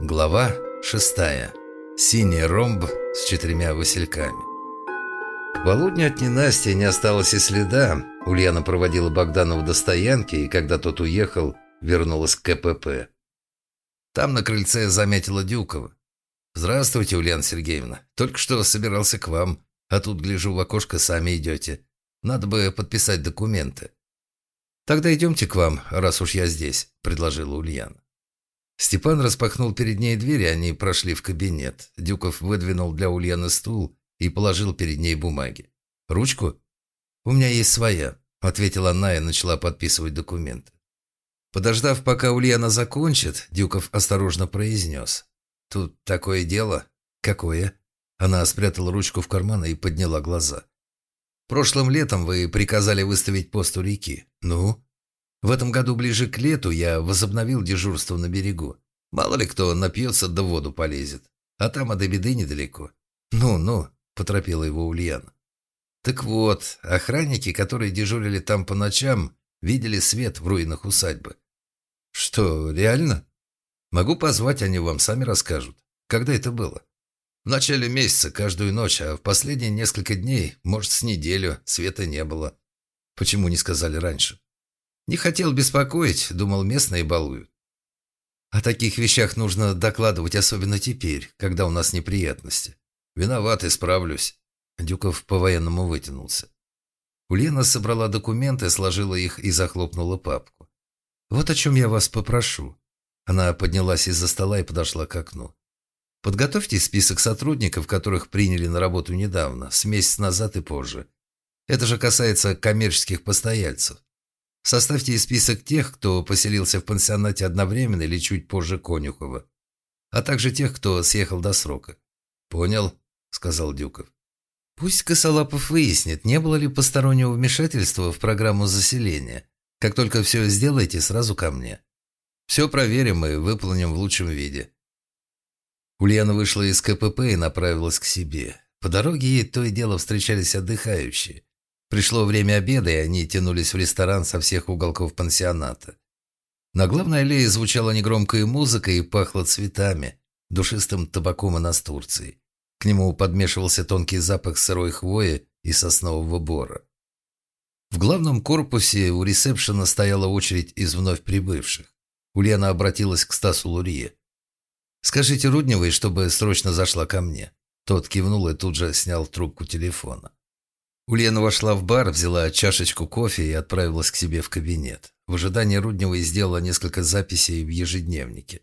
Глава шестая. Синий ромб с четырьмя васильками. К полудню от ненастья не осталось и следа. Ульяна проводила Богданова до стоянки, и когда тот уехал, вернулась к КПП. Там на крыльце заметила Дюкова. «Здравствуйте, Ульяна Сергеевна. Только что собирался к вам, а тут, гляжу, в окошко сами идете. Надо бы подписать документы». «Тогда идемте к вам, раз уж я здесь», — предложила Ульяна. Степан распахнул перед ней дверь, и они прошли в кабинет. Дюков выдвинул для Ульяны стул и положил перед ней бумаги. «Ручку?» «У меня есть своя», — ответила она и начала подписывать документы. Подождав, пока Ульяна закончит, Дюков осторожно произнес. «Тут такое дело». «Какое?» Она спрятала ручку в карман и подняла глаза. «Прошлым летом вы приказали выставить пост у реки. Ну?» В этом году ближе к лету я возобновил дежурство на берегу. Мало ли кто напьется да в воду полезет. А там от беды недалеко. «Ну-ну», — поторопила его Ульяна. Так вот, охранники, которые дежурили там по ночам, видели свет в руинах усадьбы. Что, реально? Могу позвать, они вам сами расскажут. Когда это было? В начале месяца, каждую ночь, а в последние несколько дней, может, с неделю, света не было. Почему не сказали раньше? Не хотел беспокоить, думал, местные балуют. О таких вещах нужно докладывать, особенно теперь, когда у нас неприятности. Виноват, исправлюсь. Дюков по-военному вытянулся. Ульяна собрала документы, сложила их и захлопнула папку. «Вот о чем я вас попрошу». Она поднялась из-за стола и подошла к окну. «Подготовьте список сотрудников, которых приняли на работу недавно, с месяц назад и позже. Это же касается коммерческих постояльцев. Составьте список тех, кто поселился в пансионате одновременно или чуть позже Конюхова, а также тех, кто съехал до срока. «Понял», — сказал Дюков. «Пусть Косолапов выяснит, не было ли постороннего вмешательства в программу заселения. Как только все сделаете, сразу ко мне. Все проверим и выполним в лучшем виде». Ульяна вышла из КПП и направилась к себе. По дороге ей то и дело встречались отдыхающие. Пришло время обеда, и они тянулись в ресторан со всех уголков пансионата. На главной аллее звучала негромкая музыка и пахло цветами, душистым табаком и настурцией. К нему подмешивался тонкий запах сырой хвои и соснового бора. В главном корпусе у ресепшена стояла очередь из вновь прибывших. Ульяна обратилась к Стасу Лурье. «Скажите Рудневой, чтобы срочно зашла ко мне». Тот кивнул и тут же снял трубку телефона. Ульяна вошла в бар, взяла чашечку кофе и отправилась к себе в кабинет. В ожидании Рудневой сделала несколько записей в ежедневнике.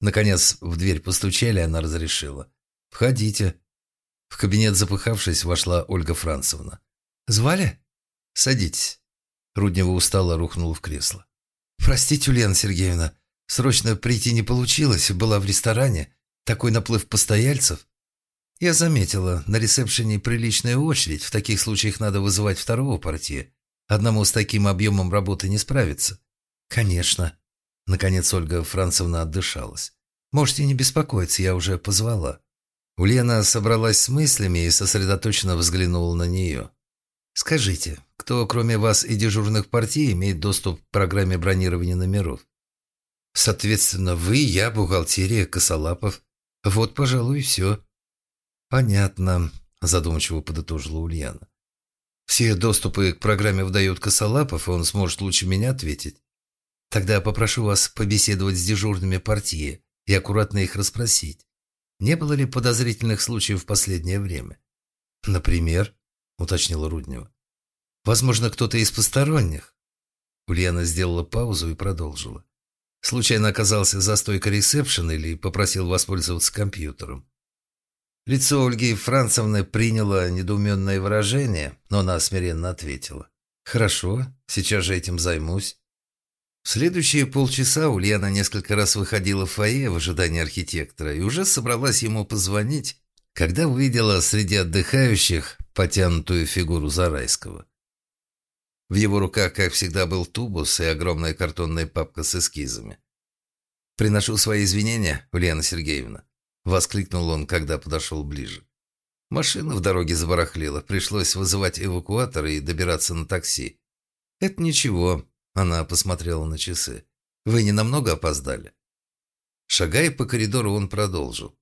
Наконец, в дверь постучали, она разрешила. «Входите». В кабинет, запыхавшись, вошла Ольга Францевна. «Звали?» «Садитесь». Руднева устало рухнула в кресло. «Простите, Ульяна Сергеевна, срочно прийти не получилось, была в ресторане. Такой наплыв постояльцев». Я заметила, на ресепшене приличная очередь, в таких случаях надо вызывать второго партия. Одному с таким объемом работы не справиться. Конечно. Наконец Ольга Францевна отдышалась. Можете не беспокоиться, я уже позвала. Ульяна собралась с мыслями и сосредоточенно взглянула на нее. «Скажите, кто, кроме вас и дежурных партий, имеет доступ к программе бронирования номеров?» «Соответственно, вы, я, бухгалтерия, Косолапов. Вот, пожалуй, все». «Понятно», – задумчиво подытожила Ульяна. «Все доступы к программе выдает Косолапов, и он сможет лучше меня ответить. Тогда попрошу вас побеседовать с дежурными партии и аккуратно их расспросить. Не было ли подозрительных случаев в последнее время?» «Например?» – уточнила Руднева. «Возможно, кто-то из посторонних?» Ульяна сделала паузу и продолжила. «Случайно оказался за стойкой ресепшена или попросил воспользоваться компьютером?» Лицо Ольги Францевны приняло недоуменное выражение, но она смиренно ответила. «Хорошо, сейчас же этим займусь». В следующие полчаса Ульяна несколько раз выходила в фойе в ожидании архитектора и уже собралась ему позвонить, когда увидела среди отдыхающих потянутую фигуру Зарайского. В его руках, как всегда, был тубус и огромная картонная папка с эскизами. «Приношу свои извинения, Ульяна Сергеевна», — воскликнул он, когда подошел ближе. Машина в дороге забарахлила, пришлось вызывать эвакуатор и добираться на такси. «Это ничего», — она посмотрела на часы. «Вы не намного опоздали?» Шагая по коридору, он продолжил.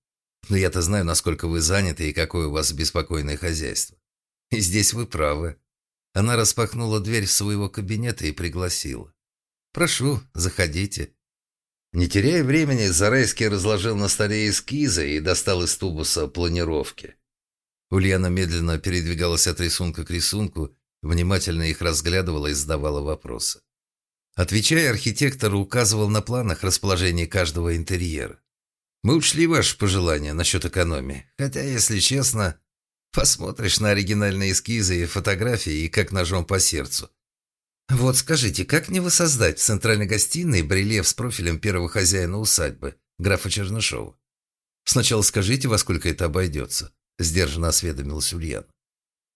«Но я-то знаю, насколько вы заняты и какое у вас беспокойное хозяйство. И здесь вы правы». Она распахнула дверь своего кабинета и пригласила. «Прошу, заходите». Не теряя времени, Зарайский разложил на столе эскизы и достал из тубуса планировки. Ульяна медленно передвигалась от рисунка к рисунку, внимательно их разглядывала и задавала вопросы. Отвечая, архитектор указывал на планах расположение каждого интерьера. «Мы учли ваши пожелания насчет экономии, хотя, если честно, посмотришь на оригинальные эскизы и фотографии и как ножом по сердцу. Вот скажите, как мне воссоздать в центральной гостиной барельеф с профилем первого хозяина усадьбы, графа Чернышова? Сначала скажите, во сколько это обойдется», – сдержанно осведомилась Ульяна.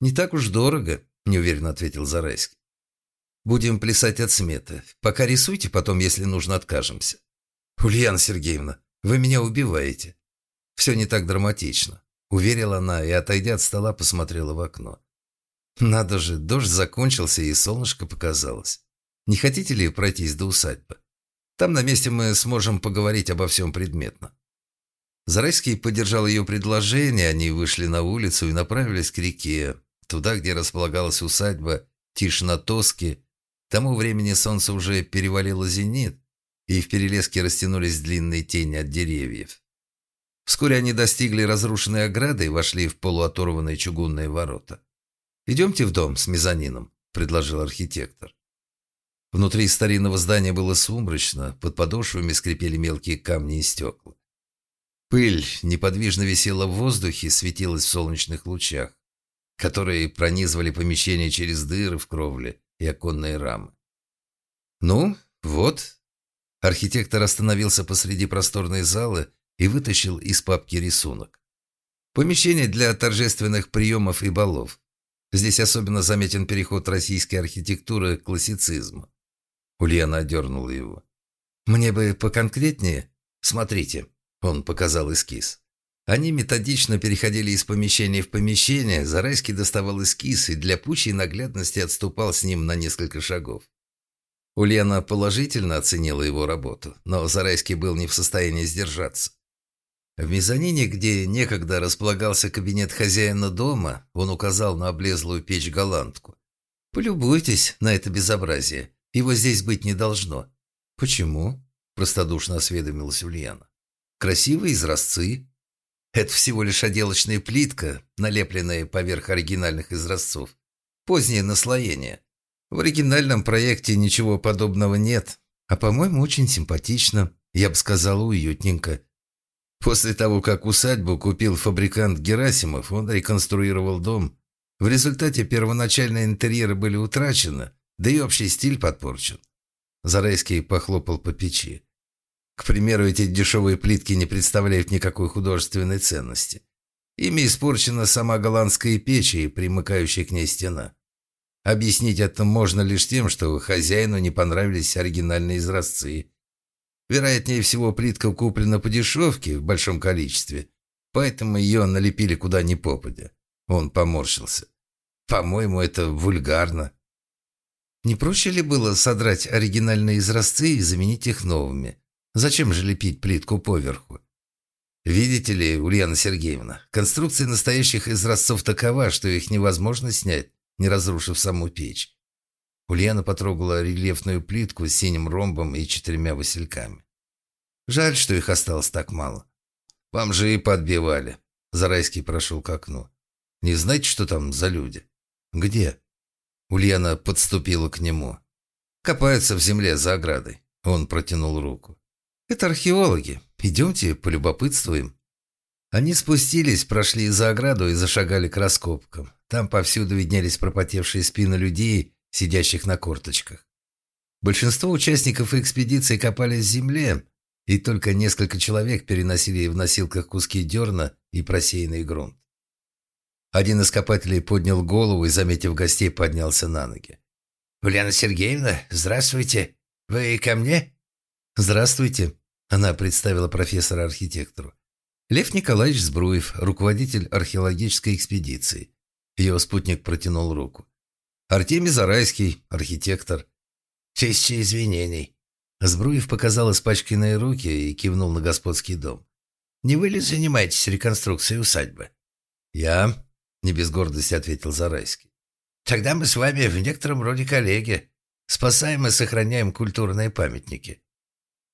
«Не так уж дорого», – неуверенно ответил Зарайский. Будем плясать от сметы. Пока рисуйте, потом, если нужно, откажемся. Ульяна Сергеевна, вы меня убиваете. Все не так драматично. Уверила она и, отойдя от стола, посмотрела в окно. Надо же, дождь закончился и солнышко показалось. Не хотите ли пройтись до усадьбы? Там на месте мы сможем поговорить обо всем предметно. Зарайский поддержал ее предложение, они вышли на улицу и направились к реке, туда, где располагалась усадьба Тишна-Тоски, к тому времени солнце уже перевалило зенит, и в перелеске растянулись длинные тени от деревьев. Вскоре они достигли разрушенной ограды и вошли в полуоторванные чугунные ворота. «Идемте в дом с мезонином», – предложил архитектор. Внутри старинного здания было сумрачно, под подошвами скрипели мелкие камни и стекла. Пыль неподвижно висела в воздухе, светилась в солнечных лучах, которые пронизывали помещение через дыры в кровле и оконные рамы. «Ну, вот». Архитектор остановился посреди просторной залы и вытащил из папки рисунок. Помещение для торжественных приемов и балов. Здесь особенно заметен переход российской архитектуры к классицизму. Ульяна одернула его. «Мне бы поконкретнее. Смотрите», — он показал эскиз. Они методично переходили из помещения в помещение, Зарайский доставал эскиз и для пущей наглядности отступал с ним на несколько шагов. Ульяна положительно оценила его работу, но Зарайский был не в состоянии сдержаться. В мезонине, где некогда располагался кабинет хозяина дома, он указал на облезлую печь-голландку. «Полюбуйтесь на это безобразие. Его здесь быть не должно». «Почему?» – простодушно осведомилась Ульяна. «Красивые изразцы, это всего лишь отделочная плитка, налепленная поверх оригинальных изразцов. Позднее наслоение. В оригинальном проекте ничего подобного нет. А, по-моему, очень симпатично. Я бы сказал, уютненько. После того, как усадьбу купил фабрикант Герасимов, он реконструировал дом. В результате первоначальные интерьеры были утрачены, да и общий стиль подпорчен. Зарайский похлопал по печи. К примеру, эти дешевые плитки не представляют никакой художественной ценности. Ими испорчена сама голландская печь и примыкающая к ней стена. Объяснить это можно лишь тем, что хозяину не понравились оригинальные изразцы. Вероятнее всего, плитка куплена по дешевке в большом количестве, поэтому ее налепили куда ни попадя. Он поморщился. По-моему, это вульгарно. Не проще ли было содрать оригинальные изразцы и заменить их новыми? Зачем же лепить плитку поверху? Видите ли, Ульяна Сергеевна, конструкция настоящих изразцов такова, что их невозможно снять, не разрушив саму печь. Ульяна потрогала рельефную плитку с синим ромбом и четырьмя васильками. Жаль, что их осталось так мало. Вам же и подбивали. Зарайский прошел к окну. Не знаете, что там за люди? Где? Ульяна подступила к нему. Копаются в земле за оградой. Он протянул руку. «Это археологи. Идемте, полюбопытствуем». Они спустились, прошли за ограду и зашагали к раскопкам. Там повсюду виднелись пропотевшие спины людей, сидящих на корточках. Большинство участников экспедиции копали в земле, и только несколько человек переносили в носилках куски дерна и просеянный грунт. Один из копателей поднял голову и, заметив гостей, поднялся на ноги. «Ульяна Сергеевна, здравствуйте. Вы ко мне?» «Здравствуйте», – она представила профессора архитектору. Лев Николаевич Збруев, руководитель археологической экспедиции. Ее спутник протянул руку. Артемий Зарайский, архитектор. Тысяча извинений. Збруев показал испачканные руки и кивнул на господский дом. «Не вы ли занимаетесь реконструкцией усадьбы?» «Я», — не без гордости ответил Зарайский. «Тогда мы с вами в некотором роде коллеги. Спасаем и сохраняем культурные памятники».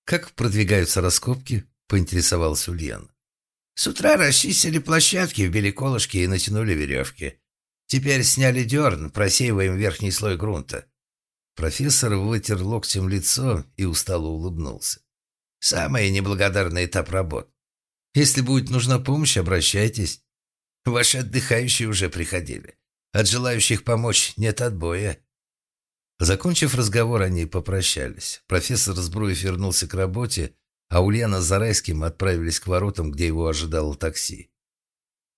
«Как продвигаются раскопки?» — поинтересовался Ульяна. «С утра расчистили площадки в Беликолышке и натянули веревки. Теперь сняли дерн, просеиваем верхний слой грунта. Профессор вытер локтем лицо и устало улыбнулся. «Самый неблагодарный этап работ. Если будет нужна помощь, обращайтесь. Ваши отдыхающие уже приходили. От желающих помочь нет отбоя». Закончив разговор, они попрощались. Профессор Сбруев вернулся к работе, а Ульяна с Зарайским отправились к воротам, где его ожидало такси.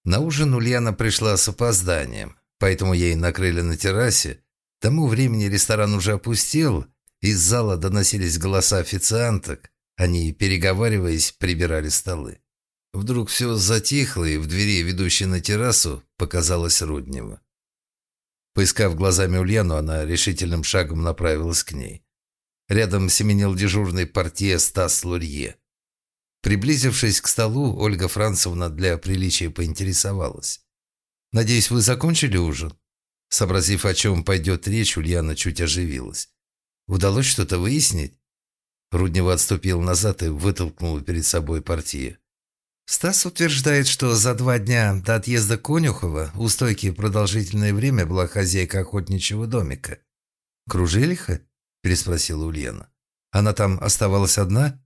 На ужин Ульяна пришла с опозданием, поэтому ей накрыли на террасе, к тому времени ресторан уже опустел, из зала доносились голоса официанток, они, переговариваясь, прибирали столы. Вдруг все затихло, и в двери, ведущей на террасу, показалась Руднева. Поискав глазами Ульяну, она решительным шагом направилась к ней. Рядом семенил дежурный портье Стас Лурье. Приблизившись к столу, Ольга Францевна для приличия поинтересовалась. «Надеюсь, вы закончили ужин?» Сообразив, о чем пойдет речь, Ульяна чуть оживилась. «Удалось что-то выяснить?» Руднева отступил назад и вытолкнул перед собой партию. Стас утверждает, что за два дня до отъезда Конюхова у стойки продолжительное время была хозяйка охотничьего домика. «Кружилиха?» – переспросила Ульяна. «Она там оставалась одна?»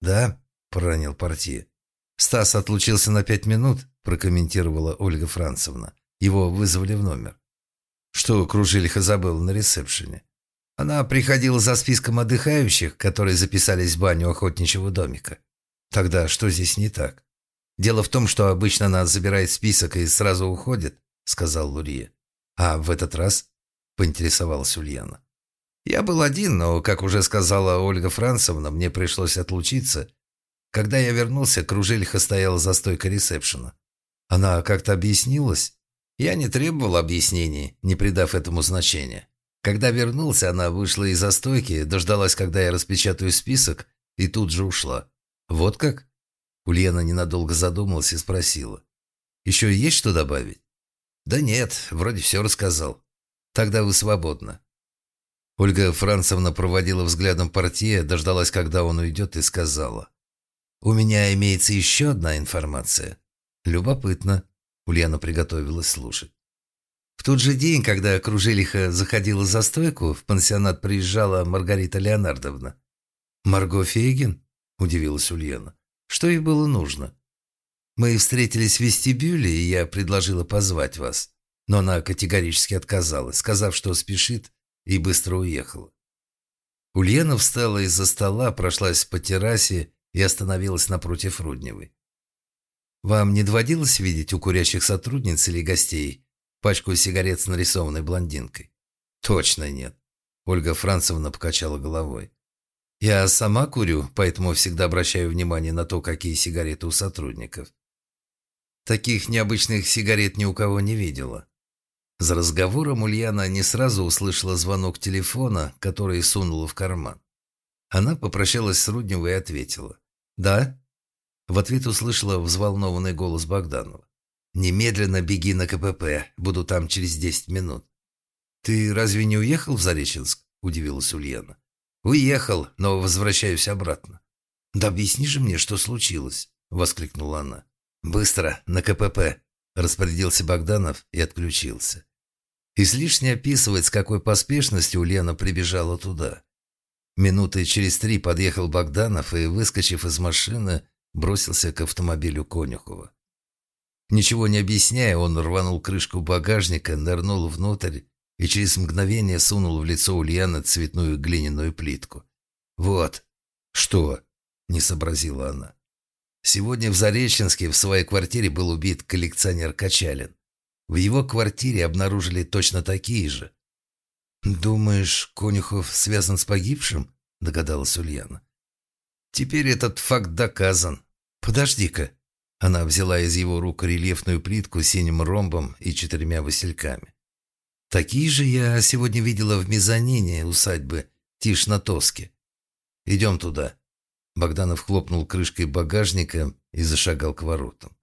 «Да», – проронил партия. «Стас отлучился на пять минут», – прокомментировала Ольга Францевна. «Его вызвали в номер». Что Кружилиха забыл на ресепшене? Она приходила за списком отдыхающих, которые записались в баню охотничьего домика. Тогда что здесь не так? Дело в том, что обычно она забирает список и сразу уходит, сказал Лурия. А в этот раз? Поинтересовалась Ульяна. Я был один, но, как уже сказала Ольга Францевна, мне пришлось отлучиться. Когда я вернулся, Кружилиха стояла за стойкой ресепшена. Она как-то объяснилась? Я не требовал объяснений, не придав этому значения. Когда вернулся, она вышла из застойки, дождалась, когда я распечатаю список, и тут же ушла. Вот как? Ульяна ненадолго задумалась и спросила. «Еще есть что добавить?» «Да нет, вроде все рассказал. Тогда вы свободны». Ольга Францевна проводила взглядом портье, дождалась, когда он уйдет, и сказала. «У меня имеется еще одна информация. Любопытно. Ульяна приготовилась слушать. В тот же день, когда Кружилиха заходила за стойку, в пансионат приезжала Маргарита Леонардовна. «Марго Фейгин?» – удивилась Ульяна. «Что ей было нужно?» «Мы встретились в вестибюле, и я предложила позвать вас. Но она категорически отказалась, сказав, что спешит, и быстро уехала. Ульяна встала из-за стола, прошлась по террасе и остановилась напротив Рудневой. Вам не доводилось видеть у курящих сотрудниц или гостей пачку сигарет с нарисованной блондинкой? Точно нет. Ольга Францевна покачала головой. Я сама курю, поэтому всегда обращаю внимание на то, какие сигареты у сотрудников. Таких необычных сигарет ни у кого не видела. За разговором Ульяна не сразу услышала звонок телефона, который сунула в карман. Она попрощалась с Рудневой и ответила. «Да?» В ответ услышала взволнованный голос Богданова. «Немедленно беги на КПП. Буду там через десять минут». «Ты разве не уехал в Зареченск?» – удивилась Ульяна. «Уехал, но возвращаюсь обратно». «Да объясни же мне, что случилось», – воскликнула она. «Быстро, на КПП», – распорядился Богданов и отключился. Излишне описывать, с какой поспешностью Ульяна прибежала туда. Минуты через три подъехал Богданов и, выскочив из машины, бросился к автомобилю Конюхова. Ничего не объясняя, он рванул крышку багажника, нырнул внутрь и через мгновение сунул в лицо Ульяны цветную глиняную плитку. «Вот». «Что?» – не сообразила она. Сегодня в Зареченске в своей квартире был убит коллекционер Качалин. В его квартире обнаружили точно такие же. «Думаешь, Конюхов связан с погибшим?» – догадалась Ульяна. Теперь этот факт доказан. Подожди-ка. Она взяла из его рук рельефную плитку с синим ромбом и четырьмя васильками. Такие же я сегодня видела в мезонине усадьбы Тишнатовске. Идем туда». Богданов хлопнул крышкой багажника и зашагал к воротам.